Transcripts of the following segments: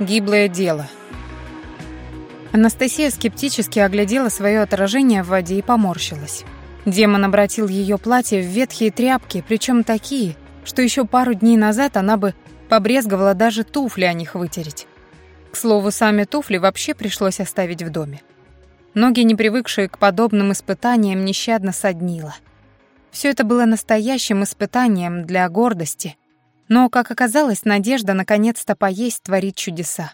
Гиблое дело. Анастасия скептически оглядела свое отражение в воде и поморщилась. Демон обратил ее платье в ветхие тряпки, причем такие, что еще пару дней назад она бы побрезговала даже туфли о них вытереть. К слову, сами туфли вообще пришлось оставить в доме. Ноги, не привыкшие к подобным испытаниям, нещадно соднило. Все это было настоящим испытанием для гордости, но, как оказалось, надежда наконец-то поесть творит чудеса.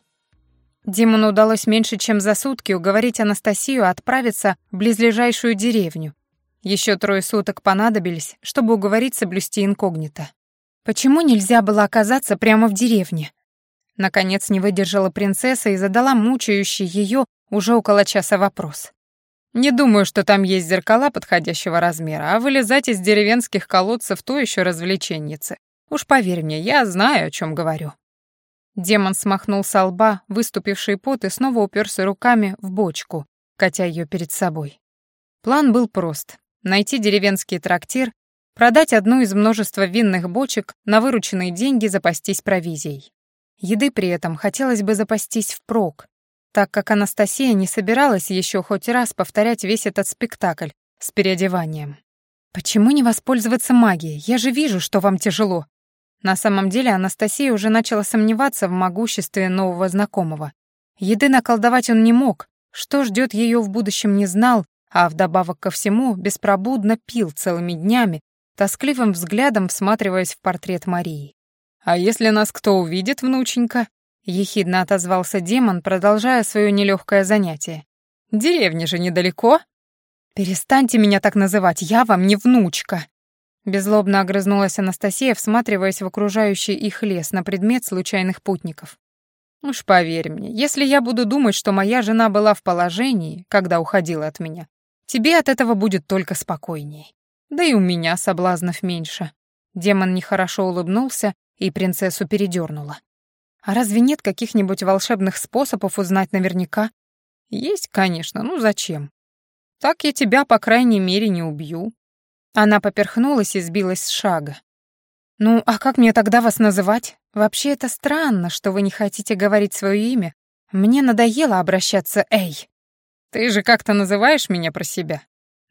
Димону удалось меньше, чем за сутки уговорить Анастасию отправиться в близлежащую деревню. Еще трое суток понадобились, чтобы уговорить соблюсти инкогнито. Почему нельзя было оказаться прямо в деревне? Наконец не выдержала принцесса и задала мучающий ее уже около часа вопрос. «Не думаю, что там есть зеркала подходящего размера, а вылезать из деревенских колодцев то еще развлеченницы. Уж поверь мне, я знаю, о чем говорю». Демон смахнул со лба выступивший пот и снова уперся руками в бочку, катя ее перед собой. План был прост — найти деревенский трактир, продать одну из множества винных бочек, на вырученные деньги запастись провизией. Еды при этом хотелось бы запастись впрок, так как Анастасия не собиралась еще хоть раз повторять весь этот спектакль с переодеванием. «Почему не воспользоваться магией? Я же вижу, что вам тяжело», на самом деле Анастасия уже начала сомневаться в могуществе нового знакомого. Еды наколдовать он не мог, что ждет ее в будущем не знал, а вдобавок ко всему беспробудно пил целыми днями, тоскливым взглядом всматриваясь в портрет Марии. «А если нас кто увидит, внученька?» — ехидно отозвался демон, продолжая свое нелегкое занятие. «Деревня же недалеко». «Перестаньте меня так называть, я вам не внучка», Безлобно огрызнулась Анастасия, всматриваясь в окружающий их лес на предмет случайных путников. «Уж поверь мне, если я буду думать, что моя жена была в положении, когда уходила от меня, тебе от этого будет только спокойней. Да и у меня соблазнов меньше». Демон нехорошо улыбнулся и принцессу передернула. «А разве нет каких-нибудь волшебных способов узнать наверняка?» «Есть, конечно, ну зачем? Так я тебя, по крайней мере, не убью. Она поперхнулась и сбилась с шага. «Ну, а как мне тогда вас называть? Вообще это странно, что вы не хотите говорить свое имя. Мне надоело обращаться «эй». Ты же как-то называешь меня про себя?»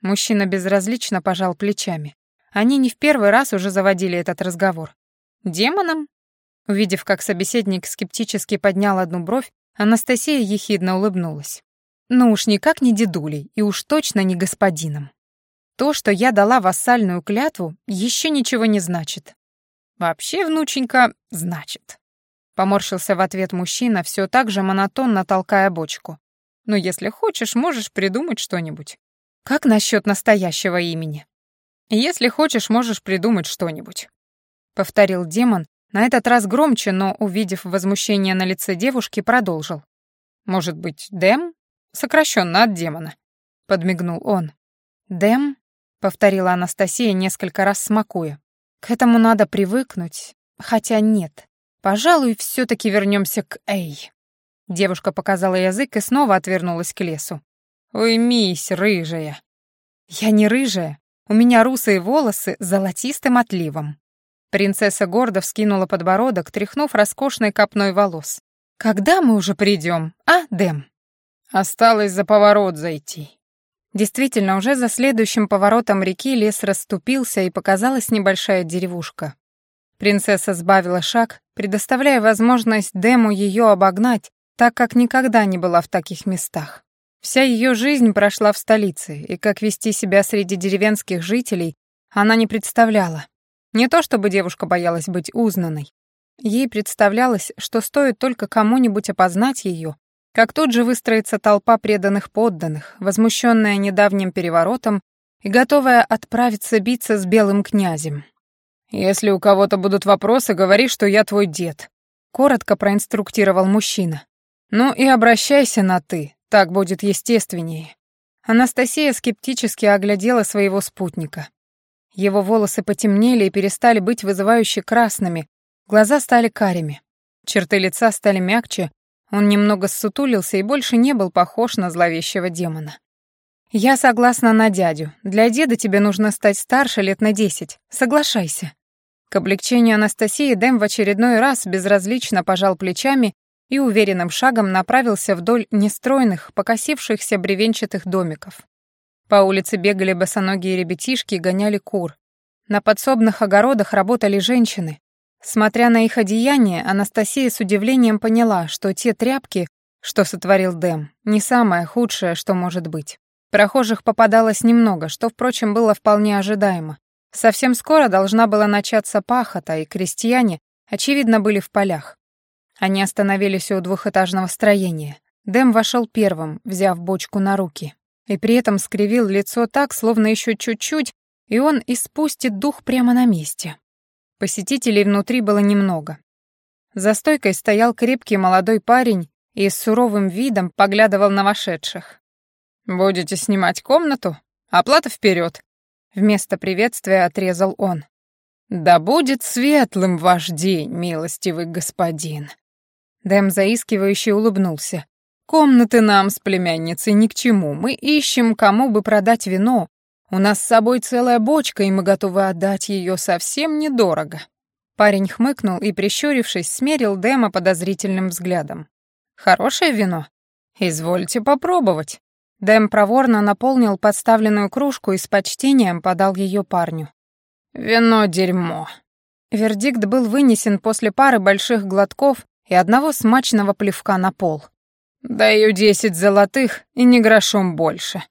Мужчина безразлично пожал плечами. Они не в первый раз уже заводили этот разговор. «Демоном?» Увидев, как собеседник скептически поднял одну бровь, Анастасия ехидно улыбнулась. «Ну уж никак не дедулей, и уж точно не господином». То, что я дала вассальную клятву, еще ничего не значит. Вообще, внученька, значит. Поморщился в ответ мужчина, все так же монотонно толкая бочку. Но если хочешь, можешь придумать что-нибудь. Как насчет настоящего имени? Если хочешь, можешь придумать что-нибудь. Повторил демон, на этот раз громче, но, увидев возмущение на лице девушки, продолжил. Может быть, Дэм? Сокращенно от демона. Подмигнул он. Дэм? Повторила Анастасия несколько раз смакуя. К этому надо привыкнуть, хотя нет. Пожалуй, все таки вернемся к Эй. Девушка показала язык и снова отвернулась к лесу. Ой, мись, рыжая. Я не рыжая, у меня русые волосы с золотистым отливом. Принцесса гордо вскинула подбородок, тряхнув роскошной копной волос. «Когда мы уже придем, а, Дэм?» «Осталось за поворот зайти», Действительно, уже за следующим поворотом реки лес расступился, и показалась небольшая деревушка. Принцесса сбавила шаг, предоставляя возможность Дему ее обогнать, так как никогда не была в таких местах. Вся ее жизнь прошла в столице, и как вести себя среди деревенских жителей она не представляла. Не то чтобы девушка боялась быть узнанной. Ей представлялось, что стоит только кому-нибудь опознать ее, как тут же выстроится толпа преданных подданных, возмущенная недавним переворотом и готовая отправиться биться с белым князем. «Если у кого-то будут вопросы, говори, что я твой дед», — коротко проинструктировал мужчина. «Ну и обращайся на «ты», так будет естественнее». Анастасия скептически оглядела своего спутника. Его волосы потемнели и перестали быть вызывающе красными, глаза стали карими. Черты лица стали мягче, он немного ссутулился и больше не был похож на зловещего демона. «Я согласна на дядю. Для деда тебе нужно стать старше лет на десять. Соглашайся». К облегчению Анастасии Дэм в очередной раз безразлично пожал плечами и уверенным шагом направился вдоль нестройных, покосившихся бревенчатых домиков. По улице бегали босоногие ребятишки и гоняли кур. На подсобных огородах работали женщины. Смотря на их одеяние, Анастасия с удивлением поняла, что те тряпки, что сотворил Дэм, не самое худшее, что может быть. Прохожих попадалось немного, что, впрочем, было вполне ожидаемо. Совсем скоро должна была начаться пахота, и крестьяне, очевидно, были в полях. Они остановились у двухэтажного строения. Дэм вошел первым, взяв бочку на руки. И при этом скривил лицо так, словно еще чуть-чуть, и он испустит дух прямо на месте. Посетителей внутри было немного. За стойкой стоял крепкий молодой парень и с суровым видом поглядывал на вошедших. «Будете снимать комнату? Оплата вперед!» Вместо приветствия отрезал он. «Да будет светлым ваш день, милостивый господин!» Дэм заискивающе улыбнулся. «Комнаты нам с племянницей ни к чему. Мы ищем, кому бы продать вино. У нас с собой целая бочка, и мы готовы отдать ее совсем недорого». Парень хмыкнул и, прищурившись, смерил Дэма подозрительным взглядом. «Хорошее вино? Извольте попробовать». Дэм проворно наполнил подставленную кружку и с почтением подал ее парню. «Вино — дерьмо». Вердикт был вынесен после пары больших глотков и одного смачного плевка на пол. «Даю десять золотых и не грошом больше».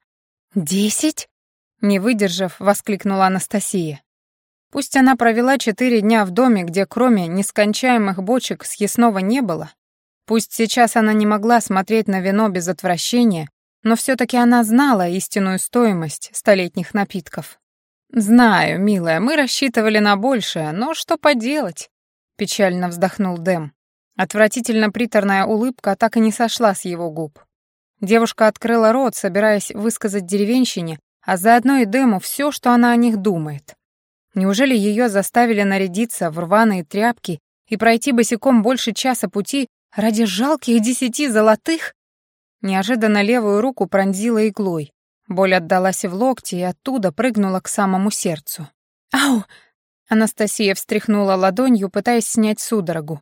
«Десять?» Не выдержав, воскликнула Анастасия. Пусть она провела четыре дня в доме, где кроме нескончаемых бочек съестного не было, пусть сейчас она не могла смотреть на вино без отвращения, но все таки она знала истинную стоимость столетних напитков. «Знаю, милая, мы рассчитывали на большее, но что поделать?» — печально вздохнул Дэм. Отвратительно приторная улыбка так и не сошла с его губ. Девушка открыла рот, собираясь высказать деревенщине, а заодно и Дэму все, что она о них думает. Неужели ее заставили нарядиться в рваные тряпки и пройти босиком больше часа пути ради жалких десяти золотых? Неожиданно левую руку пронзила иглой. Боль отдалась в локте и оттуда прыгнула к самому сердцу. «Ау!» Анастасия встряхнула ладонью, пытаясь снять судорогу.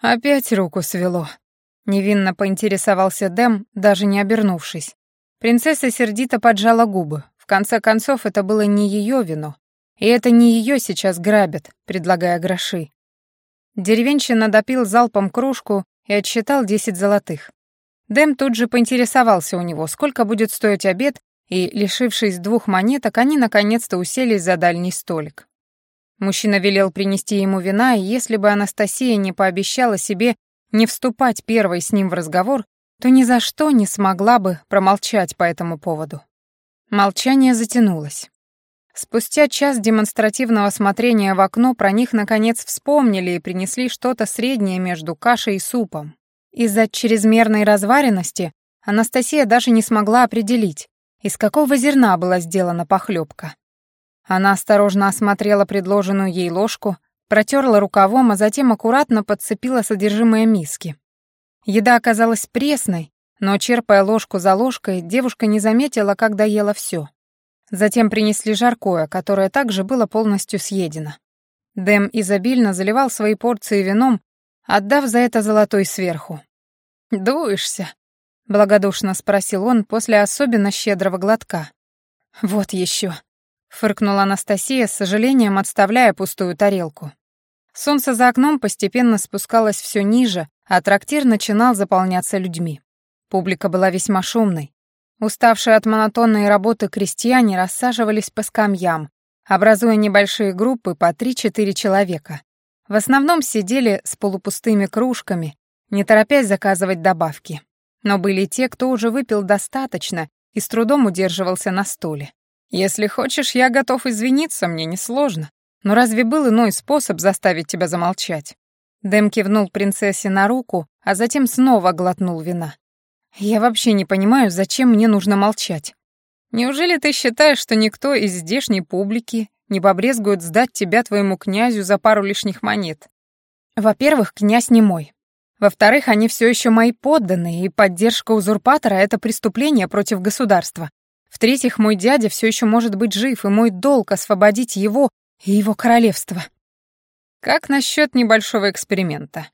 «Опять руку свело», — невинно поинтересовался Дэм, даже не обернувшись. Принцесса сердито поджала губы. В конце концов, это было не ее вино. И это не ее сейчас грабят, предлагая гроши. Деревенщина допил залпом кружку и отсчитал десять золотых. Дэм тут же поинтересовался у него, сколько будет стоить обед, и, лишившись двух монеток, они наконец-то уселись за дальний столик. Мужчина велел принести ему вина, и если бы Анастасия не пообещала себе не вступать первой с ним в разговор, то ни за что не смогла бы промолчать по этому поводу. Молчание затянулось. Спустя час демонстративного смотрения в окно про них наконец вспомнили и принесли что-то среднее между кашей и супом. Из-за чрезмерной разваренности Анастасия даже не смогла определить, из какого зерна была сделана похлебка. Она осторожно осмотрела предложенную ей ложку, протерла рукавом, а затем аккуратно подцепила содержимое миски. Еда оказалась пресной, но, черпая ложку за ложкой, девушка не заметила, как доела все. Затем принесли жаркое, которое также было полностью съедено. Дэм изобильно заливал свои порции вином, отдав за это золотой сверху. «Дуешься?» — благодушно спросил он после особенно щедрого глотка. «Вот еще», фыркнула Анастасия с сожалением, отставляя пустую тарелку. Солнце за окном постепенно спускалось все ниже, а трактир начинал заполняться людьми. Публика была весьма шумной. Уставшие от монотонной работы крестьяне рассаживались по скамьям, образуя небольшие группы по 3-4 человека. В основном сидели с полупустыми кружками, не торопясь заказывать добавки. Но были те, кто уже выпил достаточно и с трудом удерживался на стуле. Если хочешь, я готов извиниться, мне несложно. Но разве был иной способ заставить тебя замолчать? Дэм кивнул принцессе на руку, а затем снова глотнул вина. Я вообще не понимаю, зачем мне нужно молчать. Неужели ты считаешь, что никто из здешней публики не побрезгует сдать тебя твоему князю за пару лишних монет? Во-первых, князь не мой. Во-вторых, они все еще мои подданные, и поддержка узурпатора — это преступление против государства. В-третьих, мой дядя все еще может быть жив, и мой долг освободить его и его королевство. Как насчет небольшого эксперимента?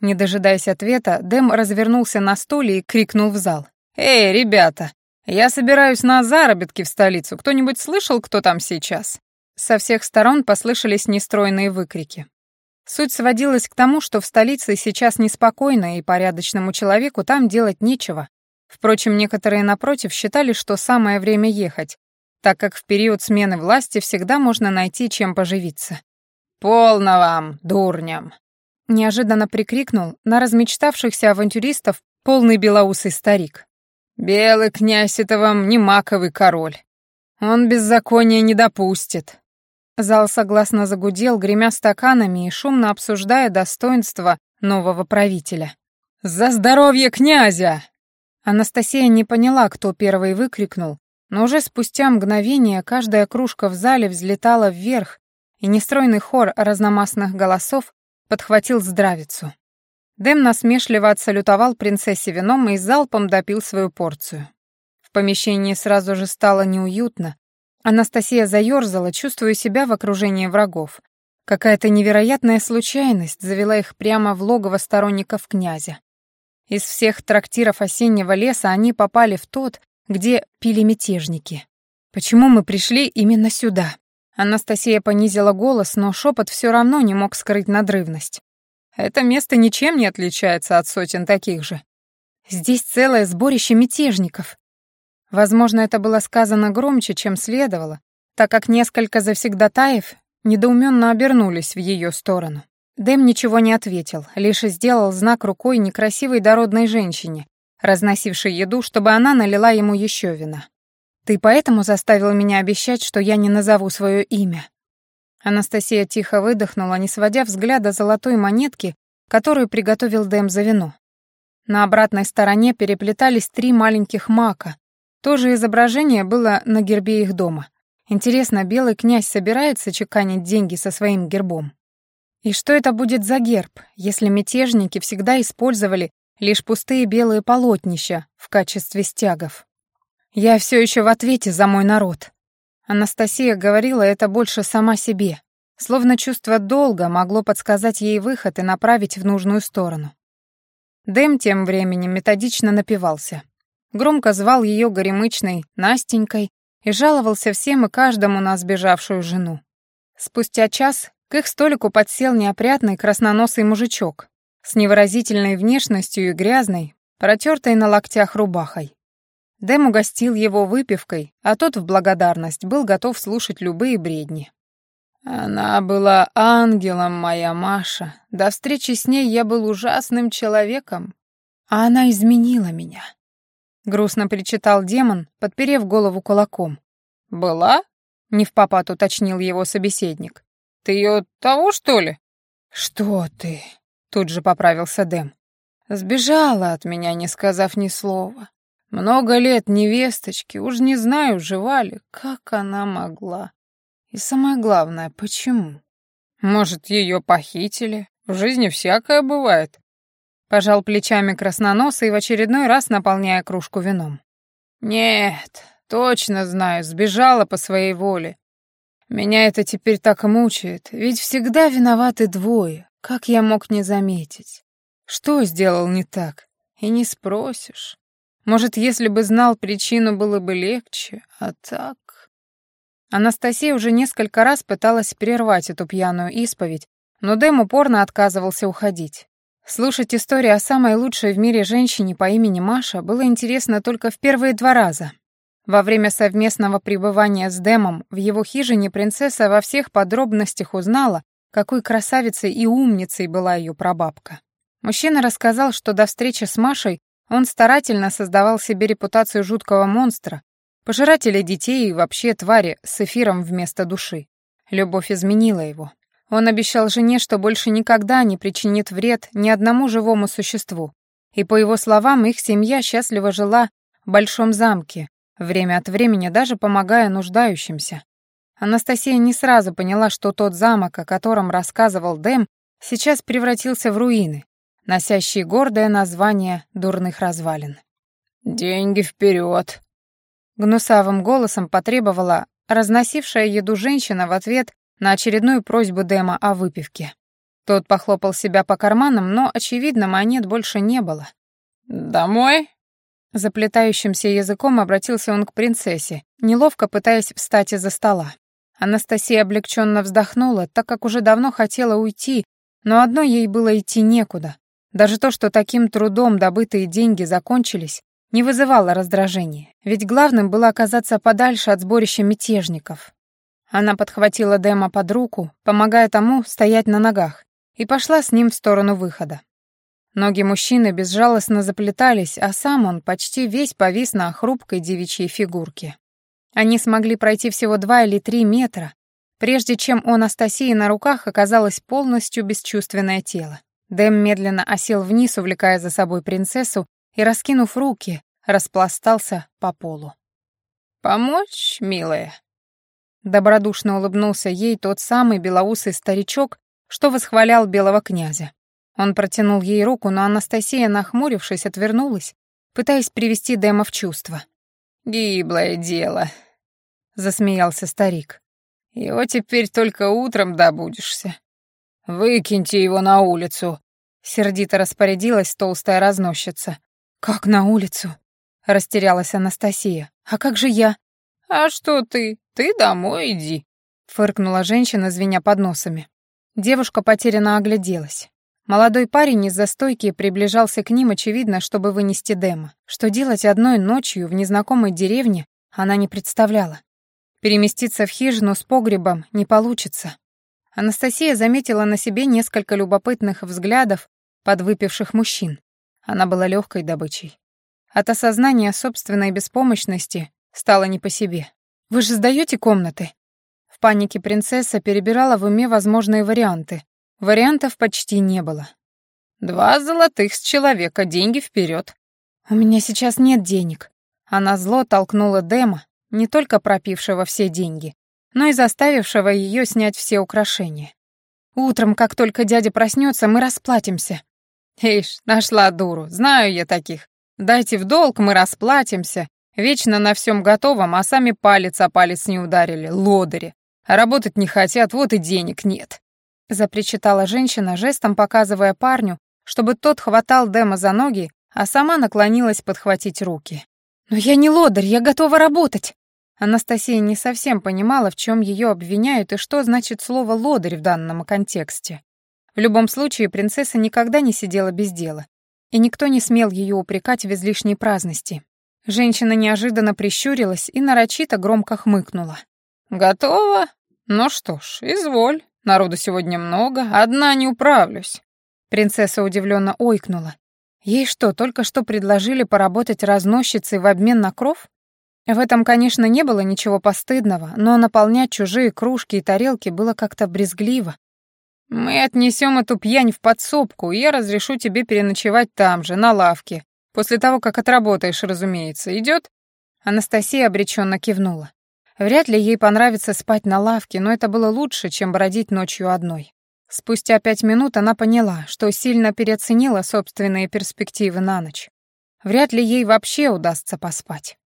Не дожидаясь ответа, Дэм развернулся на стуле и крикнул в зал. «Эй, ребята, я собираюсь на заработки в столицу. Кто-нибудь слышал, кто там сейчас?» Со всех сторон послышались нестройные выкрики. Суть сводилась к тому, что в столице сейчас неспокойно, и порядочному человеку там делать нечего. Впрочем, некоторые, напротив, считали, что самое время ехать, так как в период смены власти всегда можно найти чем поживиться. «Полно вам, дурням!» Неожиданно прикрикнул на размечтавшихся авантюристов полный белоусый старик. «Белый князь — это вам не маковый король. Он беззакония не допустит». Зал согласно загудел, гремя стаканами и шумно обсуждая достоинства нового правителя. «За здоровье князя!» Анастасия не поняла, кто первый выкрикнул, но уже спустя мгновение каждая кружка в зале взлетала вверх, и нестройный хор разномастных голосов подхватил здравицу. Дэм насмешливо отсалютовал принцессе вином и залпом допил свою порцию. В помещении сразу же стало неуютно. Анастасия заёрзала, чувствуя себя в окружении врагов. Какая-то невероятная случайность завела их прямо в логово сторонников князя. Из всех трактиров осеннего леса они попали в тот, где пили мятежники. Почему мы пришли именно сюда? Анастасия понизила голос, но шепот все равно не мог скрыть надрывность. Это место ничем не отличается от сотен таких же. Здесь целое сборище мятежников. Возможно, это было сказано громче, чем следовало, так как несколько завсегдатаев недоуменно обернулись в ее сторону. Дэм ничего не ответил, лишь сделал знак рукой некрасивой дородной женщине, разносившей еду, чтобы она налила ему еще вина. Ты поэтому заставил меня обещать, что я не назову свое имя?» Анастасия тихо выдохнула, не сводя взгляда золотой монетки, которую приготовил Дэм за вино. На обратной стороне переплетались три маленьких мака. То же изображение было на гербе их дома. Интересно, белый князь собирается чеканить деньги со своим гербом? И что это будет за герб, если мятежники всегда использовали лишь пустые белые полотнища в качестве стягов? Я все еще в ответе за мой народ. Анастасия говорила это больше сама себе, словно чувство долга могло подсказать ей выход и направить в нужную сторону. Дэм тем временем методично напивался. Громко звал ее горемычной Настенькой и жаловался всем и каждому на сбежавшую жену. Спустя час к их столику подсел неопрятный красноносый мужичок с невыразительной внешностью и грязной, протертой на локтях рубахой. Дэм угостил его выпивкой, а тот в благодарность был готов слушать любые бредни. «Она была ангелом, моя Маша. До встречи с ней я был ужасным человеком, а она изменила меня». Грустно причитал демон, подперев голову кулаком. «Была?» — не в попад уточнил его собеседник. «Ты ее того, что ли?» «Что ты?» — тут же поправился Дэм. «Сбежала от меня, не сказав ни слова. Много лет невесточки, уж не знаю, жива ли, как она могла. И самое главное, почему? Может, ее похитили? В жизни всякое бывает. Пожал плечами красноносый в очередной раз наполняя кружку вином. Нет, точно знаю, сбежала по своей воле. Меня это теперь так мучает, ведь всегда виноваты двое. Как я мог не заметить? Что сделал не так? И не спросишь. Может, если бы знал причину, было бы легче, а так... Анастасия уже несколько раз пыталась прервать эту пьяную исповедь, но Дэм упорно отказывался уходить. Слушать историю о самой лучшей в мире женщине по имени Маша было интересно только в первые два раза. Во время совместного пребывания с Дэмом в его хижине принцесса во всех подробностях узнала, какой красавицей и умницей была ее прабабка. Мужчина рассказал, что до встречи с Машей он старательно создавал себе репутацию жуткого монстра, пожирателя детей и вообще твари с эфиром вместо души. Любовь изменила его. Он обещал жене, что больше никогда не причинит вред ни одному живому существу. И по его словам, их семья счастливо жила в большом замке, время от времени даже помогая нуждающимся. Анастасия не сразу поняла, что тот замок, о котором рассказывал Дэм, сейчас превратился в руины, носящий гордое название дурных развалин. «Деньги вперед!» Гнусавым голосом потребовала разносившая еду женщина в ответ на очередную просьбу Дэма о выпивке. Тот похлопал себя по карманам, но, очевидно, монет больше не было. «Домой?» Заплетающимся языком обратился он к принцессе, неловко пытаясь встать из-за стола. Анастасия облегченно вздохнула, так как уже давно хотела уйти, но одной ей было идти некуда. Даже то, что таким трудом добытые деньги закончились, не вызывало раздражения, ведь главным было оказаться подальше от сборища мятежников. Она подхватила Дэма под руку, помогая тому стоять на ногах, и пошла с ним в сторону выхода. Ноги мужчины безжалостно заплетались, а сам он почти весь повис на хрупкой девичьей фигурке. Они смогли пройти всего два или три метра, прежде чем у Анастасии на руках оказалось полностью бесчувственное тело. Дэм медленно осел вниз, увлекая за собой принцессу, и, раскинув руки, распластался по полу. «Помочь, милая?» Добродушно улыбнулся ей тот самый белоусый старичок, что восхвалял белого князя. Он протянул ей руку, но Анастасия, нахмурившись, отвернулась, пытаясь привести Дэма в чувство. «Гиблое дело», — засмеялся старик. «Его теперь только утром добудешься». «Выкиньте его на улицу», — сердито распорядилась толстая разносчица. «Как на улицу?» — растерялась Анастасия. «А как же я?» «А что ты? Ты домой иди», — фыркнула женщина, звеня подносами. Девушка потерянно огляделась. Молодой парень из-за стойки приближался к ним, очевидно, чтобы вынести Дэма. Что делать одной ночью в незнакомой деревне, она не представляла. Переместиться в хижину с погребом не получится. Анастасия заметила на себе несколько любопытных взглядов подвыпивших мужчин. Она была легкой добычей. От осознания собственной беспомощности стало не по себе. «Вы же сдаете комнаты?» В панике принцесса перебирала в уме возможные варианты, Вариантов почти не было. «Два золотых с человека, деньги вперед. «У меня сейчас нет денег». Она зло толкнула Дэма, не только пропившего все деньги, но и заставившего ее снять все украшения. «Утром, как только дядя проснется, мы расплатимся». «Ишь, нашла дуру, знаю я таких. Дайте в долг, мы расплатимся. Вечно на всем готовом, а сами палец о палец не ударили, лодыри. А работать не хотят, вот и денег нет» запричитала женщина, жестом показывая парню, чтобы тот хватал Дэма за ноги, а сама наклонилась подхватить руки. «Но я не лодырь, я готова работать!» Анастасия не совсем понимала, в чем ее обвиняют и что значит слово «лодырь» в данном контексте. В любом случае, принцесса никогда не сидела без дела, и никто не смел ее упрекать в излишней праздности. Женщина неожиданно прищурилась и нарочито громко хмыкнула. «Готова? Ну что ж, изволь». Народу сегодня много, одна не управлюсь». Принцесса удивленно ойкнула. Ей что, только что предложили поработать разносчицей в обмен на кров? В этом, конечно, не было ничего постыдного, но наполнять чужие кружки и тарелки было как-то брезгливо. «Мы отнесем эту пьянь в подсобку, и я разрешу тебе переночевать там же, на лавке. После того, как отработаешь, разумеется. Идет?» Анастасия обреченно кивнула. Вряд ли ей понравится спать на лавке, но это было лучше, чем бродить ночью одной. Спустя пять минут она поняла, что сильно переоценила собственные перспективы на ночь. Вряд ли ей вообще удастся поспать.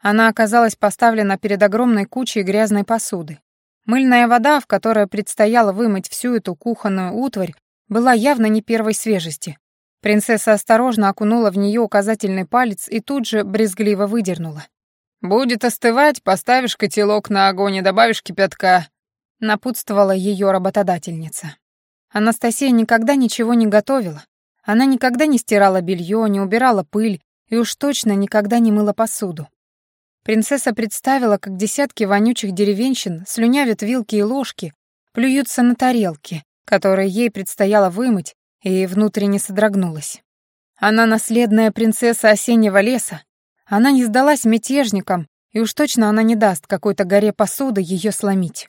Она оказалась поставлена перед огромной кучей грязной посуды. Мыльная вода, в которой предстояло вымыть всю эту кухонную утварь, была явно не первой свежести. Принцесса осторожно окунула в нее указательный палец и тут же брезгливо выдернула. «Будет остывать, поставишь котелок на огонь и добавишь кипятка», — напутствовала ее работодательница. Анастасия никогда ничего не готовила. Она никогда не стирала белье, не убирала пыль и уж точно никогда не мыла посуду. Принцесса представила, как десятки вонючих деревенщин слюнявят вилки и ложки, плюются на тарелки, которые ей предстояло вымыть, и внутренне содрогнулась. Она наследная принцесса осеннего леса, она не сдалась мятежникам, и уж точно она не даст какой-то горе посуды ее сломить.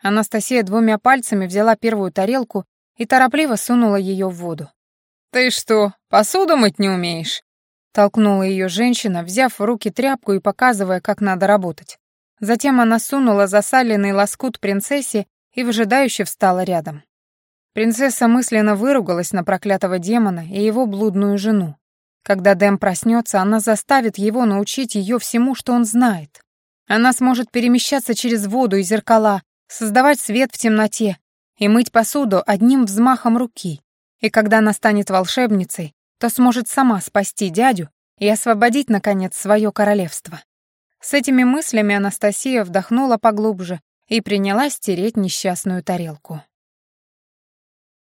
Анастасия двумя пальцами взяла первую тарелку и торопливо сунула ее в воду. «Ты что, посуду мыть не умеешь?» Толкнула ее женщина, взяв в руки тряпку и показывая, как надо работать. Затем она сунула засаленный лоскут принцессе и выжидающе встала рядом. Принцесса мысленно выругалась на проклятого демона и его блудную жену, когда Дэм проснется, она заставит его научить ее всему, что он знает. Она сможет перемещаться через воду и зеркала, создавать свет в темноте. и мыть посуду одним взмахом руки. И когда она станет волшебницей, то сможет сама спасти дядю и освободить, наконец, свое королевство. С этими мыслями Анастасия вдохнула поглубже и принялась тереть несчастную тарелку.